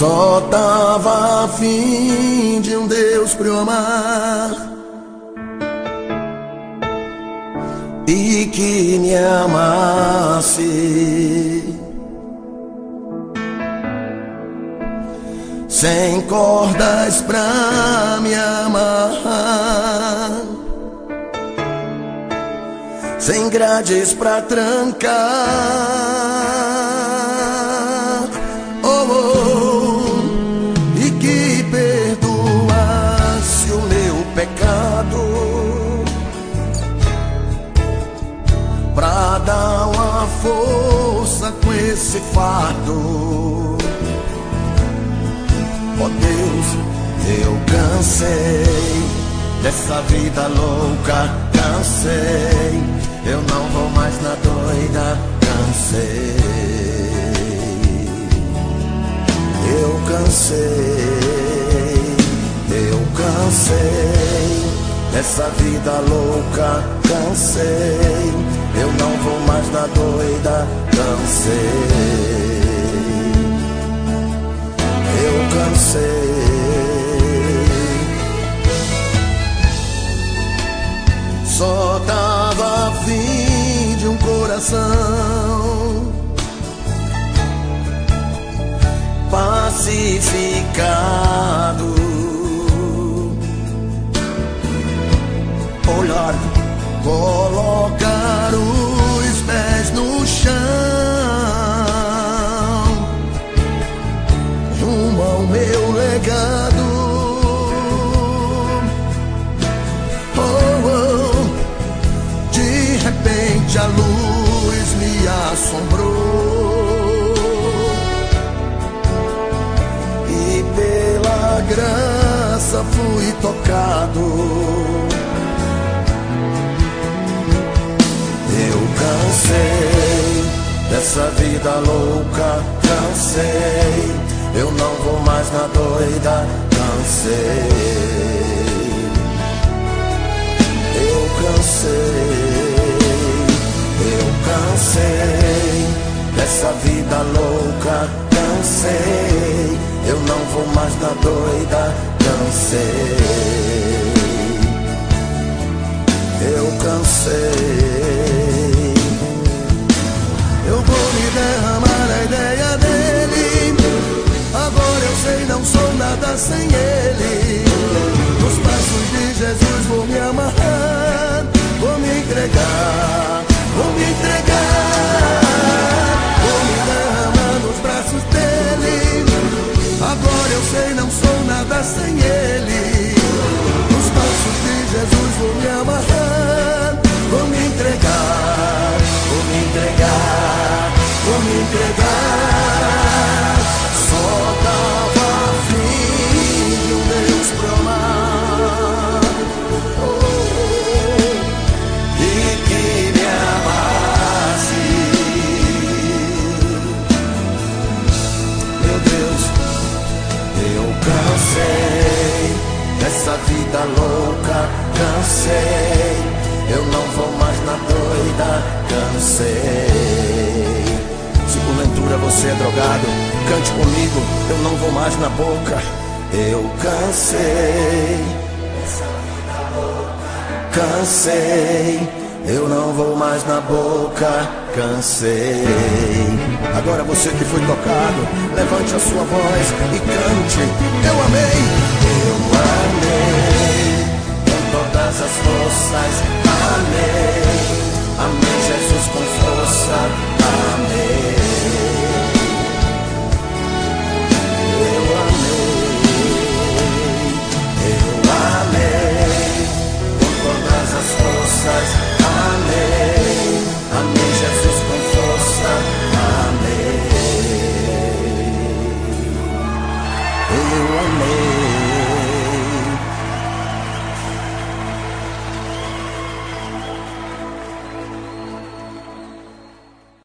Só tava a fim de um Deus pra eu amar e que me amasse. Sem cordas pra me amarrar, sem grades pra trancar. Força com esse fardo. Ó oh Deus, eu cansei dessa vida louca, cansei. Eu não vou mais na doida, cansei. Eu cansei, eu cansei dessa vida louca, cansei. Eu não vou mais na doida, cansei. Eu cansei. Só tava fim de um coração pacificado. Olhar, colocar tocado. cansei dessa vida louca, cansei. Eu não vou mais na doida, cansei. Eu cansei, eu cansei dessa vida louca, cansei. Eu não vou mais na doida, cansei. Cansei. Eu vou me derramar a ideia dele. Agora eu sei, não sou nada sem ele. Vida louca, cansei. Eu não vou mais na doida, cansei porventura você é drogado, cante comigo, eu não vou mais na boca. Eu cansei, cansei, eu não vou mais na boca, cansei. Agora você que foi tocado, levante a sua voz e cante. Eu amei, us.